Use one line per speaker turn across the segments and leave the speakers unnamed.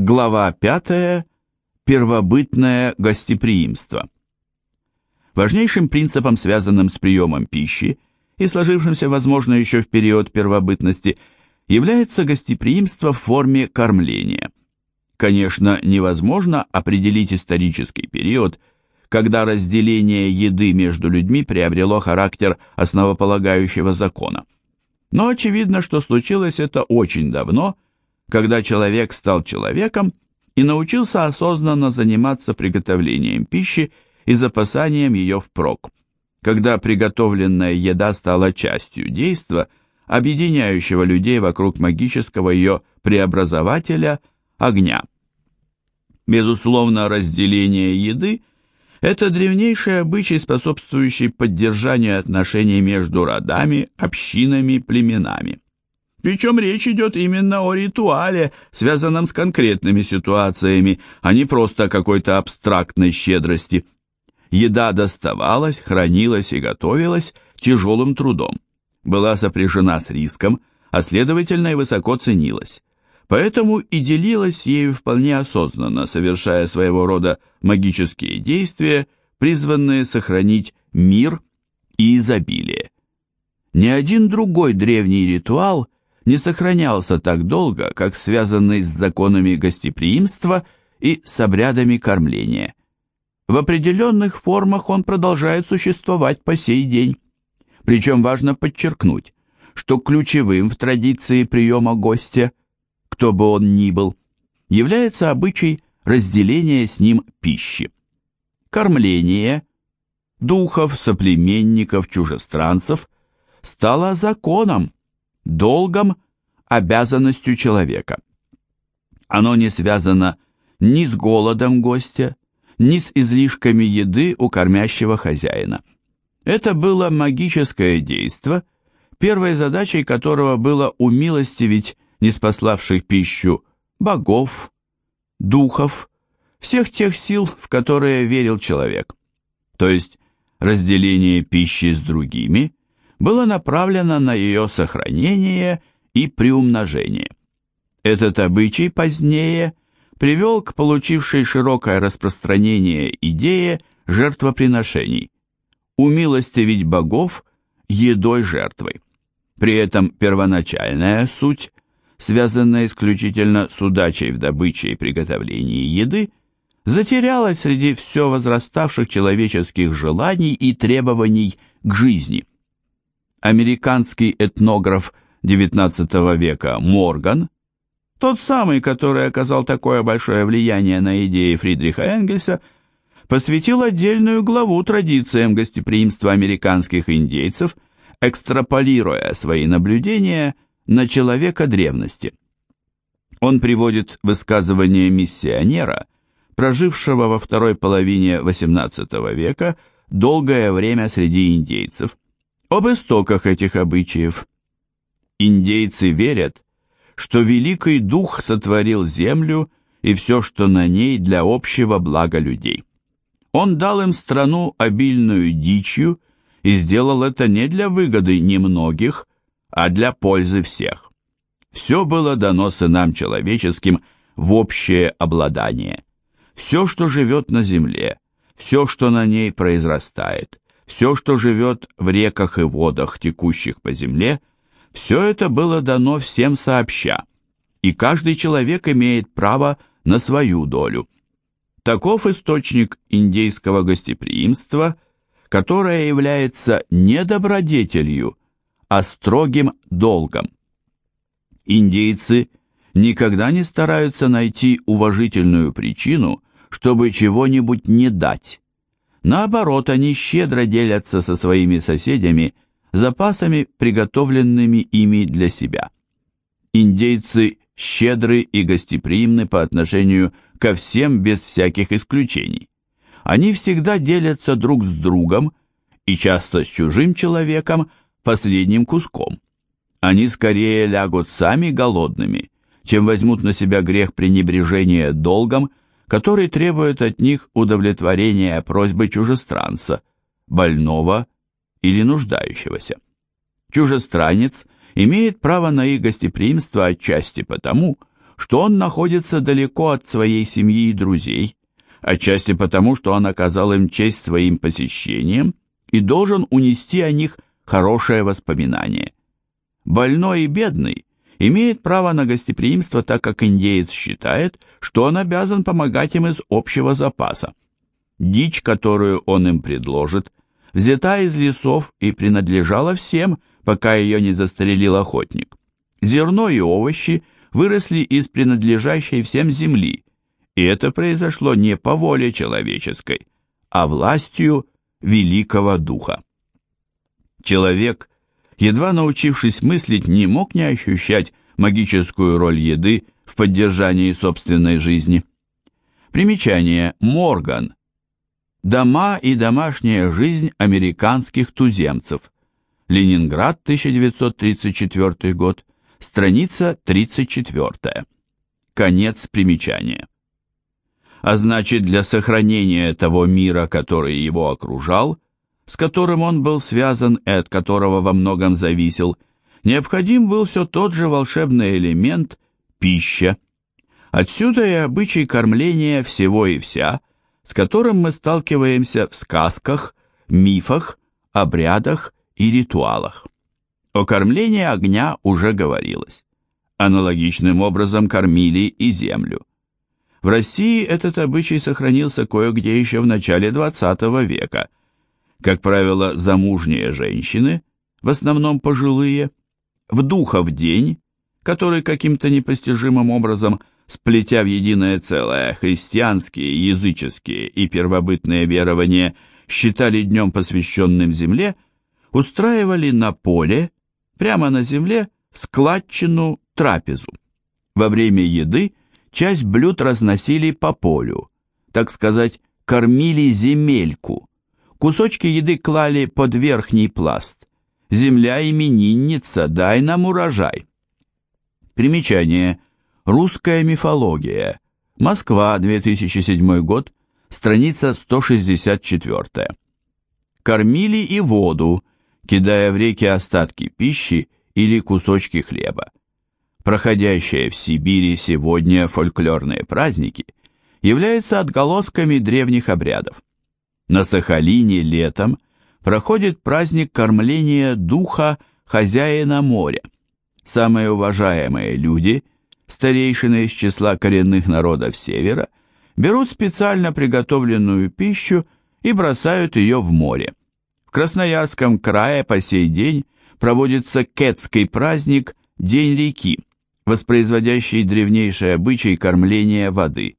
Глава 5. Первобытное гостеприимство. Важнейшим принципом, связанным с приемом пищи и сложившимся, возможно, еще в период первобытности, является гостеприимство в форме кормления. Конечно, невозможно определить исторический период, когда разделение еды между людьми приобрело характер основополагающего закона. Но очевидно, что случилось это очень давно – когда человек стал человеком и научился осознанно заниматься приготовлением пищи и запасанием ее впрок, когда приготовленная еда стала частью действа, объединяющего людей вокруг магического ее преобразователя – огня. Безусловно, разделение еды – это древнейший обычай, способствующий поддержанию отношений между родами, общинами, племенами. Причем речь идет именно о ритуале, связанном с конкретными ситуациями, а не просто о какой-то абстрактной щедрости. Еда доставалась, хранилась и готовилась тяжелым трудом, была сопряжена с риском, а следовательно и высоко ценилась. Поэтому и делилась ею вполне осознанно, совершая своего рода магические действия, призванные сохранить мир и изобилие. Ни один другой древний ритуал не сохранялся так долго, как связанный с законами гостеприимства и с обрядами кормления. В определенных формах он продолжает существовать по сей день. Причем важно подчеркнуть, что ключевым в традиции приема гостя, кто бы он ни был, является обычай разделения с ним пищи. Кормление духов, соплеменников, чужестранцев стало законом, долгом, обязанностью человека. Оно не связано ни с голодом гостя, ни с излишками еды у кормящего хозяина. Это было магическое действо, первой задачей которого было умилостивить неспославших пищу богов, духов, всех тех сил, в которые верил человек. То есть разделение пищи с другими было направлено на ее сохранение и приумножение. Этот обычай позднее привел к получившей широкое распространение идее жертвоприношений, умилостивить богов едой-жертвой. При этом первоначальная суть, связанная исключительно с удачей в добыче и приготовлении еды, затерялась среди все возраставших человеческих желаний и требований к жизни – американский этнограф XIX века Морган, тот самый, который оказал такое большое влияние на идеи Фридриха Энгельса, посвятил отдельную главу традициям гостеприимства американских индейцев, экстраполируя свои наблюдения на человека древности. Он приводит высказывание миссионера, прожившего во второй половине XVIII века долгое время среди индейцев, об истоках этих обычаев. Индейцы верят, что Великий Дух сотворил землю и все, что на ней для общего блага людей. Он дал им страну обильную дичью и сделал это не для выгоды немногих, а для пользы всех. Все было дано сынам человеческим в общее обладание. Все, что живет на земле, все, что на ней произрастает, все, что живет в реках и водах, текущих по земле, все это было дано всем сообща, и каждый человек имеет право на свою долю. Таков источник индейского гостеприимства, которое является не добродетелью, а строгим долгом. Индейцы никогда не стараются найти уважительную причину, чтобы чего-нибудь не дать, Наоборот, они щедро делятся со своими соседями запасами, приготовленными ими для себя. Индейцы щедры и гостеприимны по отношению ко всем без всяких исключений. Они всегда делятся друг с другом и часто с чужим человеком последним куском. Они скорее лягут сами голодными, чем возьмут на себя грех пренебрежения долгом который требует от них удовлетворения просьбы чужестранца, больного или нуждающегося. Чужестранец имеет право на их гостеприимство отчасти потому, что он находится далеко от своей семьи и друзей, отчасти потому, что он оказал им честь своим посещением и должен унести о них хорошее воспоминание. Больной и бедный имеет право на гостеприимство, так как индеец считает, что он обязан помогать им из общего запаса. Дичь, которую он им предложит, взята из лесов и принадлежала всем, пока ее не застрелил охотник. Зерно и овощи выросли из принадлежащей всем земли, и это произошло не по воле человеческой, а властью великого духа. Человек, едва научившись мыслить, не мог не ощущать магическую роль еды в поддержании собственной жизни. Примечание Морган. Дома и домашняя жизнь американских туземцев. Ленинград, 1934 год, страница 34. Конец примечания. А значит, для сохранения того мира, который его окружал, с которым он был связан и от которого во многом зависел, необходим был все тот же волшебный элемент – пища. Отсюда и обычай кормления всего и вся – с которым мы сталкиваемся в сказках, мифах, обрядах и ритуалах. О кормлении огня уже говорилось. Аналогичным образом кормили и землю. В России этот обычай сохранился кое-где еще в начале XX века. Как правило, замужние женщины, в основном пожилые, в духов день, который каким-то непостижимым образом – сплетя в единое целое христианские, языческие и первобытные верования, считали днем посвященным земле, устраивали на поле, прямо на земле, складчину трапезу. Во время еды часть блюд разносили по полю, так сказать, кормили земельку. Кусочки еды клали под верхний пласт. Земля именинница, дай нам урожай. Примечание. Русская мифология. Москва, 2007 год, страница 164. Кормили и воду, кидая в реки остатки пищи или кусочки хлеба. Проходящие в Сибири сегодня фольклорные праздники являются отголосками древних обрядов. На Сахалине летом проходит праздник кормления духа хозяина моря. Самые уважаемые люди – старейшины из числа коренных народов Севера берут специально приготовленную пищу и бросают ее в море. В Красноярском крае по сей день проводится кетский праздник День реки, воспроизводящий древнейший обычай кормления воды.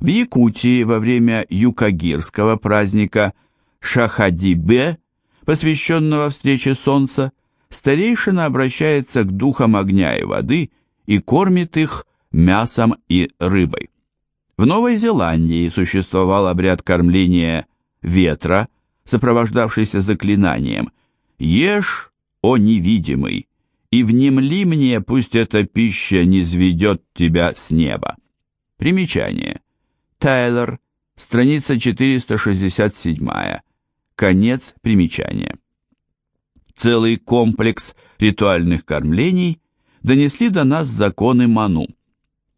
В Якутии во время юкагирского праздника Шахадибе, посвященного встрече солнца, старейшина обращается к духам огня и воды и кормит их мясом и рыбой. В Новой Зеландии существовал обряд кормления ветра, сопровождавшийся заклинанием «Ешь, о невидимый, и внемли мне, пусть эта пища не зведет тебя с неба». Примечание. Тайлер, страница 467, конец примечания. Целый комплекс ритуальных кормлений донесли до нас законы Ману.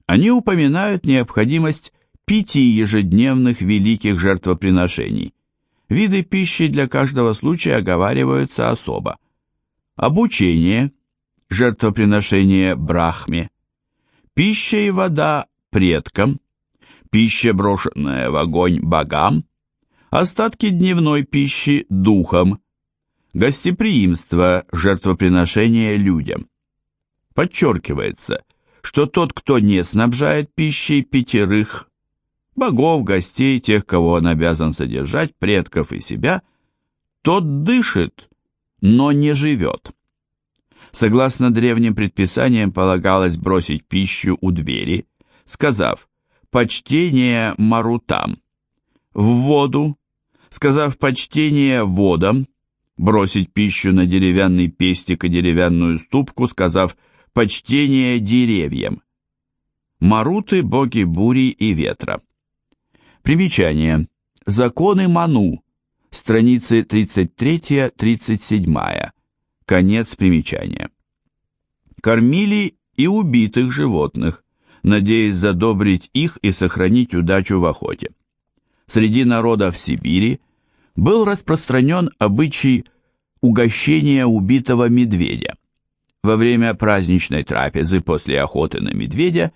Они упоминают необходимость пяти ежедневных великих жертвоприношений. Виды пищи для каждого случая оговариваются особо. Обучение, жертвоприношение Брахме, пища и вода предкам, пища, брошенная в огонь богам, остатки дневной пищи духам, гостеприимство, жертвоприношение людям. Подчеркивается, что тот, кто не снабжает пищей пятерых, богов, гостей, тех, кого он обязан содержать, предков и себя, тот дышит, но не живет. Согласно древним предписаниям полагалось бросить пищу у двери, сказав «почтение марутам», в воду, сказав «почтение водам», бросить пищу на деревянный пестик и деревянную ступку, сказав Почтение деревьям. Маруты – боги бури и ветра. Примечание. Законы Ману. Страницы 33-37. Конец примечания. Кормили и убитых животных, надеясь задобрить их и сохранить удачу в охоте. Среди народов Сибири был распространен обычай угощения убитого медведя. Во время праздничной трапезы после охоты на медведя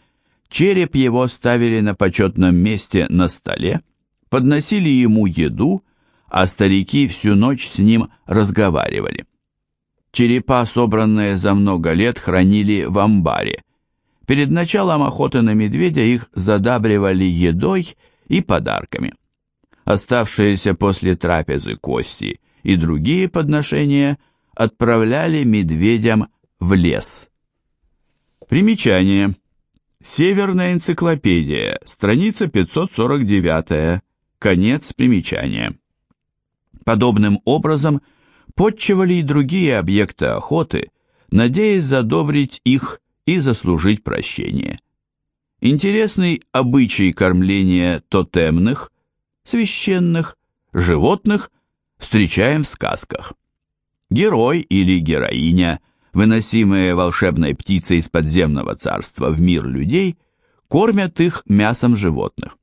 череп его ставили на почетном месте на столе, подносили ему еду, а старики всю ночь с ним разговаривали. Черепа, собранные за много лет, хранили в амбаре. Перед началом охоты на медведя их задабривали едой и подарками. Оставшиеся после трапезы кости и другие подношения отправляли медведям в лес. Примечание. Северная энциклопедия, страница 549, конец примечания. Подобным образом – подчивали и другие объекты охоты, надеясь задобрить их и заслужить прощение. Интересный обычай кормления тотемных, священных, животных встречаем в сказках. Герой или героиня, выносимые волшебной птицей из подземного царства в мир людей, кормят их мясом животных.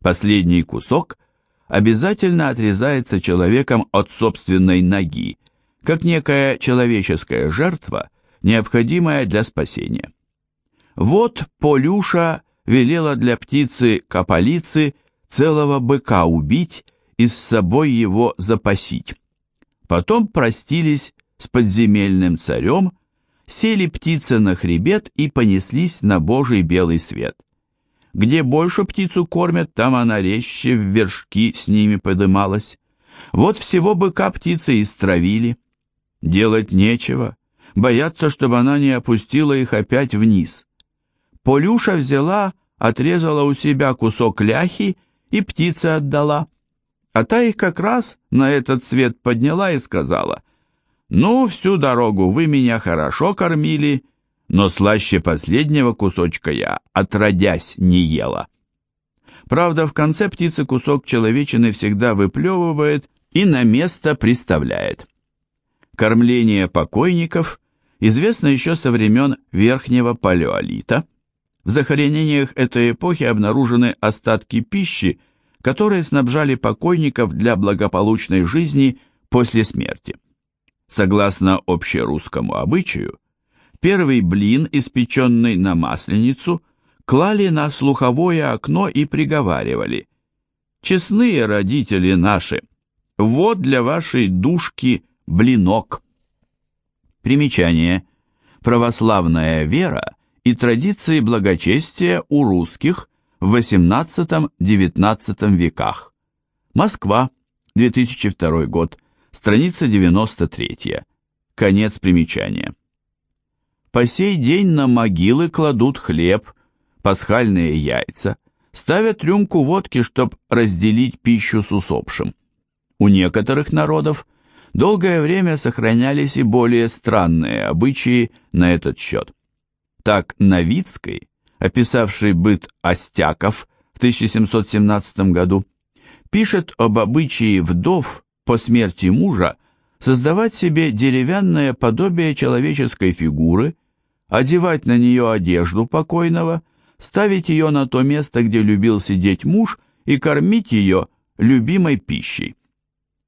Последний кусок обязательно отрезается человеком от собственной ноги, как некая человеческая жертва, необходимая для спасения. Вот Полюша велела для птицы Каполицы целого быка убить и с собой его запасить. Потом простились с подземельным царем, сели птицы на хребет и понеслись на божий белый свет. Где больше птицу кормят, там она резче в вершки с ними подымалась. Вот всего быка птицы истравили. Делать нечего, боятся, чтобы она не опустила их опять вниз. Полюша взяла, отрезала у себя кусок ляхи и птице отдала. А та их как раз на этот свет подняла и сказала, «Ну, всю дорогу вы меня хорошо кормили, но слаще последнего кусочка я, отродясь, не ела. Правда, в конце птицы кусок человечины всегда выплевывает и на место приставляет. Кормление покойников известно еще со времен Верхнего Палеолита. В захоронениях этой эпохи обнаружены остатки пищи, которые снабжали покойников для благополучной жизни после смерти. Согласно общерусскому обычаю, Первый блин, испеченный на масленицу, клали на слуховое окно и приговаривали. «Честные родители наши, вот для вашей душки блинок». Примечание. Православная вера и традиции благочестия у русских в XVIII-XIX веках. Москва, 2002 год, страница 93. Конец примечания. По сей день на могилы кладут хлеб, пасхальные яйца, ставят рюмку водки, чтоб разделить пищу с усопшим. У некоторых народов долгое время сохранялись и более странные обычаи на этот счет. Так Новицкой, описавший быт остяков в 1717 году, пишет об обычае вдов по смерти мужа создавать себе деревянное подобие человеческой фигуры одевать на нее одежду покойного, ставить ее на то место, где любил сидеть муж, и кормить ее любимой пищей.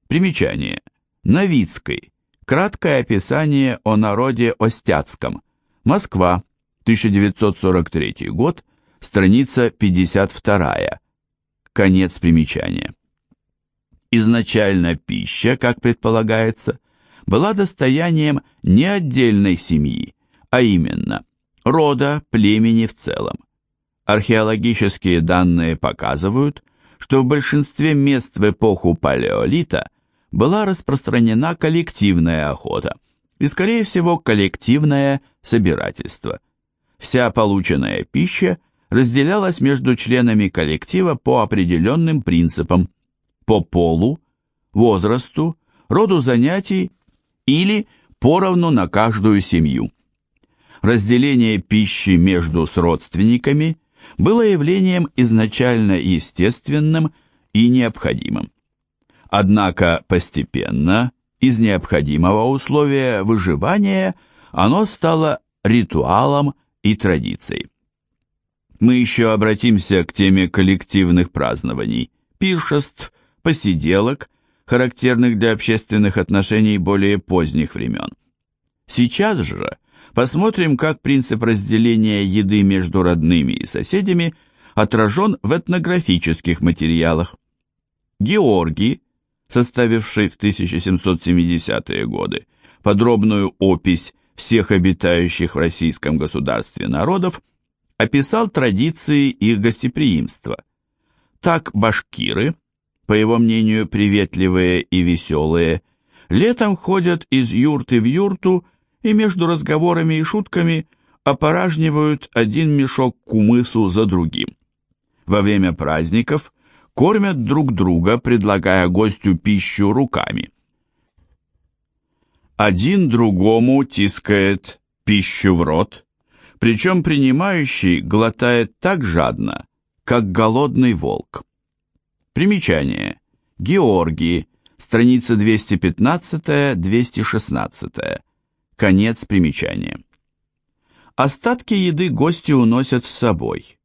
Примечание. Новицкой. Краткое описание о народе Остяцком. Москва, 1943 год, страница 52. Конец примечания. Изначально пища, как предполагается, была достоянием не отдельной семьи, а именно рода, племени в целом. Археологические данные показывают, что в большинстве мест в эпоху палеолита была распространена коллективная охота и, скорее всего, коллективное собирательство. Вся полученная пища разделялась между членами коллектива по определенным принципам, по полу, возрасту, роду занятий или поровну на каждую семью разделение пищи между родственниками было явлением изначально естественным и необходимым. Однако постепенно, из необходимого условия выживания, оно стало ритуалом и традицией. Мы еще обратимся к теме коллективных празднований, пиршеств, посиделок, характерных для общественных отношений более поздних времен. Сейчас же посмотрим, как принцип разделения еды между родными и соседями отражен в этнографических материалах. Георгий, составивший в 1770-е годы подробную опись всех обитающих в российском государстве народов, описал традиции их гостеприимства. Так башкиры, по его мнению приветливые и веселые, летом ходят из юрты в юрту и между разговорами и шутками опоражнивают один мешок кумысу за другим. Во время праздников кормят друг друга, предлагая гостю пищу руками. Один другому тискает пищу в рот, причем принимающий глотает так жадно, как голодный волк. Примечание. Георгий, страница 215-216. Конец примечания. Остатки еды гости уносят с собой.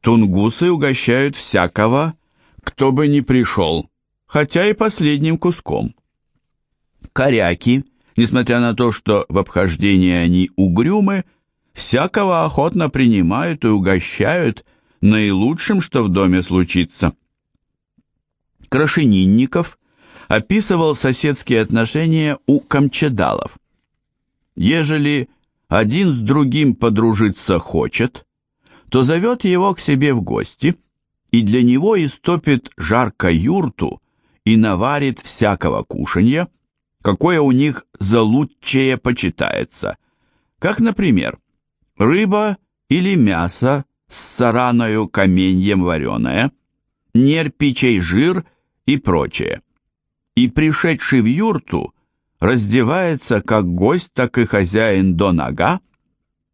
Тунгусы угощают всякого, кто бы ни пришел, хотя и последним куском. Коряки, несмотря на то, что в обхождении они угрюмы, всякого охотно принимают и угощают наилучшим, что в доме случится. Крашенинников описывал соседские отношения у камчедалов. Ежели один с другим подружиться хочет, то зовет его к себе в гости и для него истопит жарко юрту и наварит всякого кушанья, какое у них залуччее почитается, как, например, рыба или мясо с сараною каменьем вареное, нерпичей жир и прочее. И пришедший в юрту раздевается как гость, так и хозяин до нога,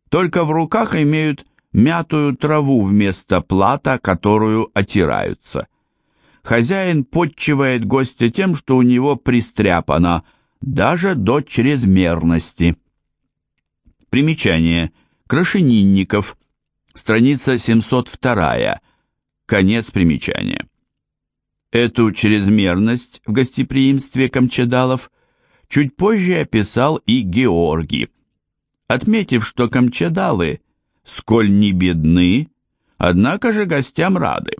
только в руках имеют мятую траву вместо плата, которую отираются. Хозяин подчивает гостя тем, что у него пристряпано, даже до чрезмерности. Примечание. Крашенинников. Страница 702. Конец примечания. Эту чрезмерность в гостеприимстве камчедалов чуть позже описал и Георгий, отметив, что камчедалы, сколь не бедны, однако же гостям рады,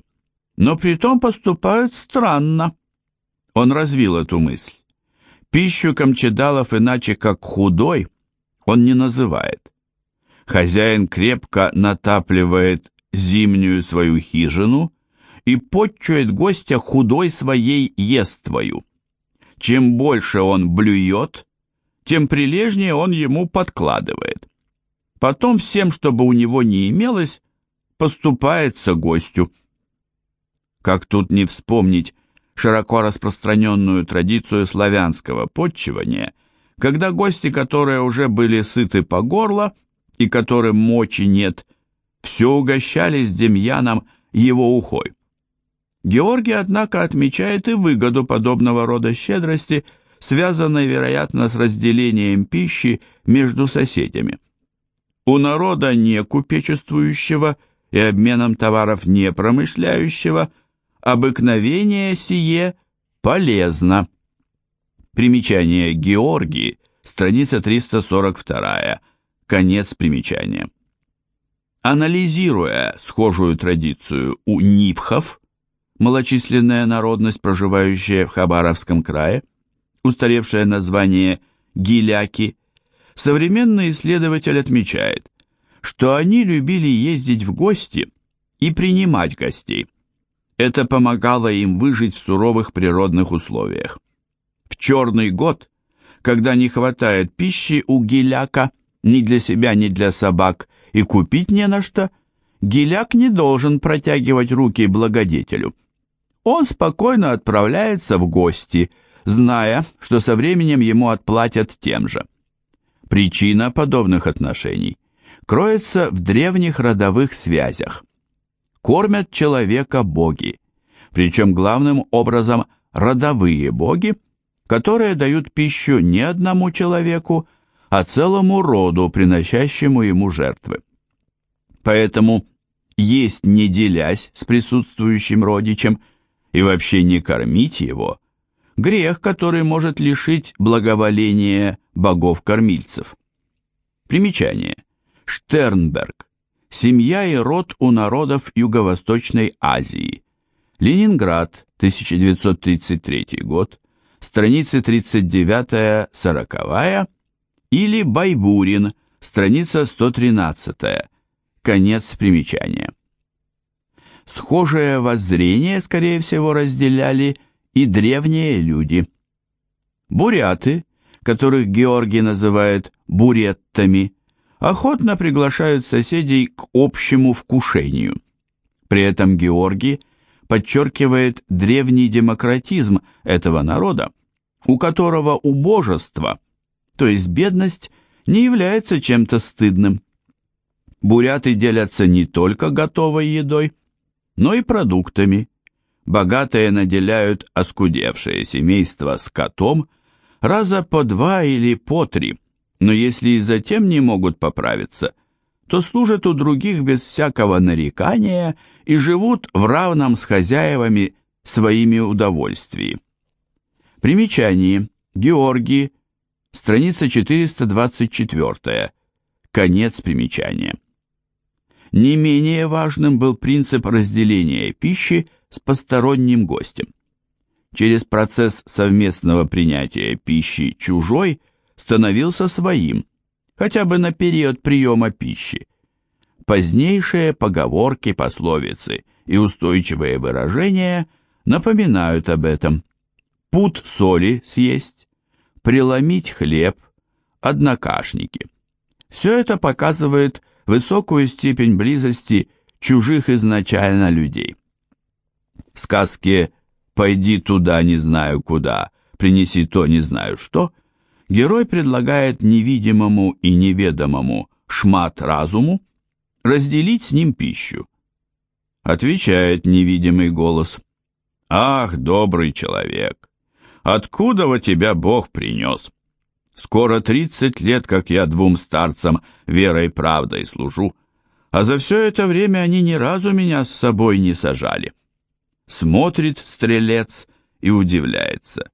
но притом поступают странно. Он развил эту мысль. Пищу камчедалов иначе как худой он не называет. Хозяин крепко натапливает зимнюю свою хижину и подчует гостя худой своей ествою. Чем больше он блюет, тем прилежнее он ему подкладывает. Потом всем, чтобы у него не имелось, поступается гостю. Как тут не вспомнить широко распространенную традицию славянского подчивания, когда гости, которые уже были сыты по горло и которым мочи нет, все угощались Демьяном его ухой. Георгий, однако, отмечает и выгоду подобного рода щедрости, связанной, вероятно, с разделением пищи между соседями. У народа не купечествующего и обменом товаров не промышляющего обыкновение сие полезно. Примечание Георгий, страница 342, конец примечания. Анализируя схожую традицию у нивхов, малочисленная народность, проживающая в Хабаровском крае, устаревшее название гиляки, современный исследователь отмечает, что они любили ездить в гости и принимать гостей. Это помогало им выжить в суровых природных условиях. В черный год, когда не хватает пищи у гиляка ни для себя, ни для собак, и купить не на что, гиляк не должен протягивать руки благодетелю он спокойно отправляется в гости, зная, что со временем ему отплатят тем же. Причина подобных отношений кроется в древних родовых связях. Кормят человека боги, причем главным образом родовые боги, которые дают пищу не одному человеку, а целому роду, приносящему ему жертвы. Поэтому есть не делясь с присутствующим родичем и вообще не кормить его, грех, который может лишить благоволения богов-кормильцев. Примечание. Штернберг. Семья и род у народов Юго-Восточной Азии. Ленинград, 1933 год, страницы 39-40 или Байбурин, страница 113, конец примечания. Схожее воззрение, скорее всего, разделяли и древние люди. Буряты, которых Георгий называет буреттами, охотно приглашают соседей к общему вкушению. При этом Георгий подчеркивает древний демократизм этого народа, у которого убожество, то есть бедность, не является чем-то стыдным. Буряты делятся не только готовой едой, но и продуктами. Богатые наделяют оскудевшее семейство скотом раза по два или по три, но если и затем не могут поправиться, то служат у других без всякого нарекания и живут в равном с хозяевами своими удовольствии. Примечание. Георгий, страница 424, конец примечания. Не менее важным был принцип разделения пищи с посторонним гостем. Через процесс совместного принятия пищи чужой становился своим, хотя бы на период приема пищи. Позднейшие поговорки, пословицы и устойчивые выражения напоминают об этом. Пуд соли съесть, преломить хлеб, однокашники. Все это показывает высокую степень близости чужих изначально людей. В сказке «Пойди туда, не знаю куда, принеси то, не знаю что» герой предлагает невидимому и неведомому шмат разуму разделить с ним пищу. Отвечает невидимый голос. «Ах, добрый человек, откуда во тебя Бог принес? Скоро тридцать лет, как я двум старцам верой и правдой служу, а за все это время они ни разу меня с собой не сажали. Смотрит стрелец и удивляется.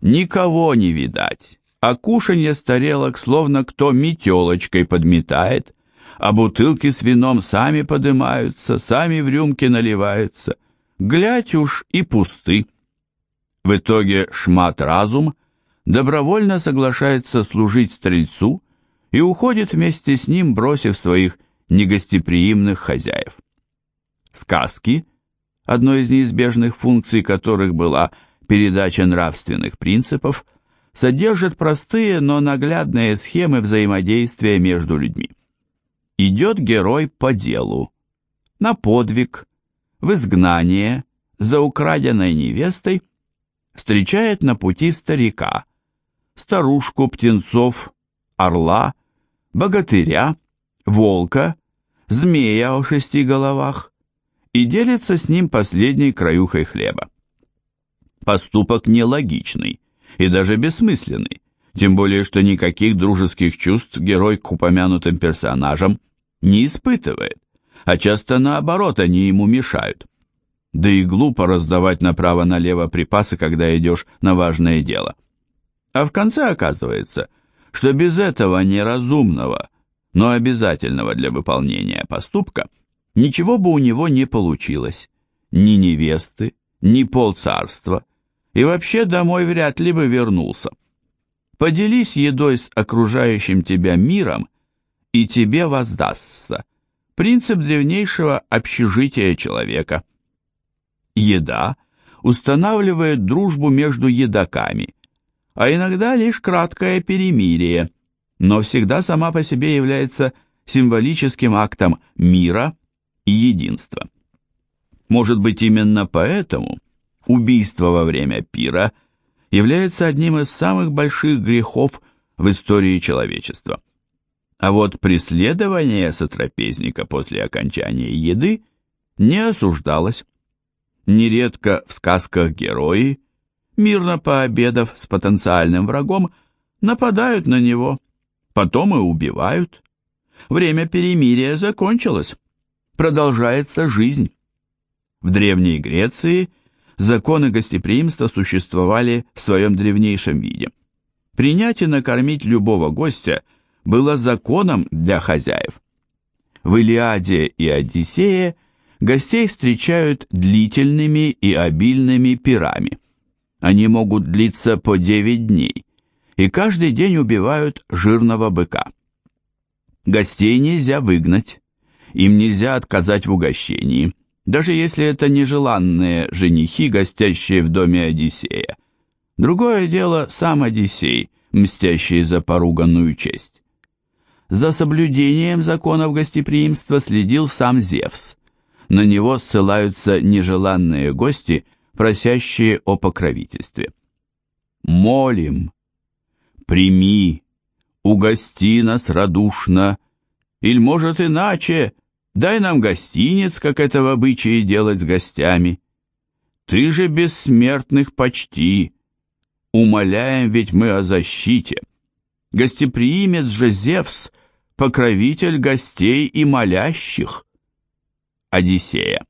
Никого не видать, а кушанье старелок словно кто метелочкой подметает, а бутылки с вином сами подымаются, сами в рюмки наливаются. Глядь уж и пусты. В итоге шмат разум добровольно соглашается служить стрельцу и уходит вместе с ним, бросив своих негостеприимных хозяев. Сказки, одной из неизбежных функций которых была передача нравственных принципов, содержат простые, но наглядные схемы взаимодействия между людьми. Идет герой по делу, на подвиг, в изгнание, за украденной невестой – встречает на пути старика, старушку птенцов, орла, богатыря, волка, змея о шести головах и делится с ним последней краюхой хлеба. Поступок нелогичный и даже бессмысленный, тем более что никаких дружеских чувств герой к упомянутым персонажам не испытывает, а часто наоборот они ему мешают да и глупо раздавать направо-налево припасы, когда идешь на важное дело. А в конце оказывается, что без этого неразумного, но обязательного для выполнения поступка ничего бы у него не получилось. Ни невесты, ни полцарства, и вообще домой вряд ли бы вернулся. Поделись едой с окружающим тебя миром, и тебе воздастся. Принцип древнейшего общежития человека – еда устанавливает дружбу между едоками, а иногда лишь краткое перемирие, но всегда сама по себе является символическим актом мира и единства. Может быть, именно поэтому убийство во время пира является одним из самых больших грехов в истории человечества. А вот преследование сотрапезника после окончания еды не осуждалось. Нередко в сказках герои, мирно пообедав с потенциальным врагом, нападают на него, потом и убивают. Время перемирия закончилось. Продолжается жизнь. В Древней Греции законы гостеприимства существовали в своем древнейшем виде. Принять и накормить любого гостя было законом для хозяев. В Илиаде и Одиссее гостей встречают длительными и обильными пирами. Они могут длиться по 9 дней, и каждый день убивают жирного быка. Гостей нельзя выгнать, им нельзя отказать в угощении, даже если это нежеланные женихи, гостящие в доме Одиссея. Другое дело сам Одиссей, мстящий за поруганную честь. За соблюдением законов гостеприимства следил сам Зевс. На него ссылаются нежеланные гости, просящие о покровительстве. «Молим, прими, угости нас радушно, или, может, иначе, дай нам гостинец, как это в обычае делать с гостями. Ты же бессмертных почти, умоляем ведь мы о защите. Гостеприимец же Зевс, покровитель гостей и молящих. Одиссея.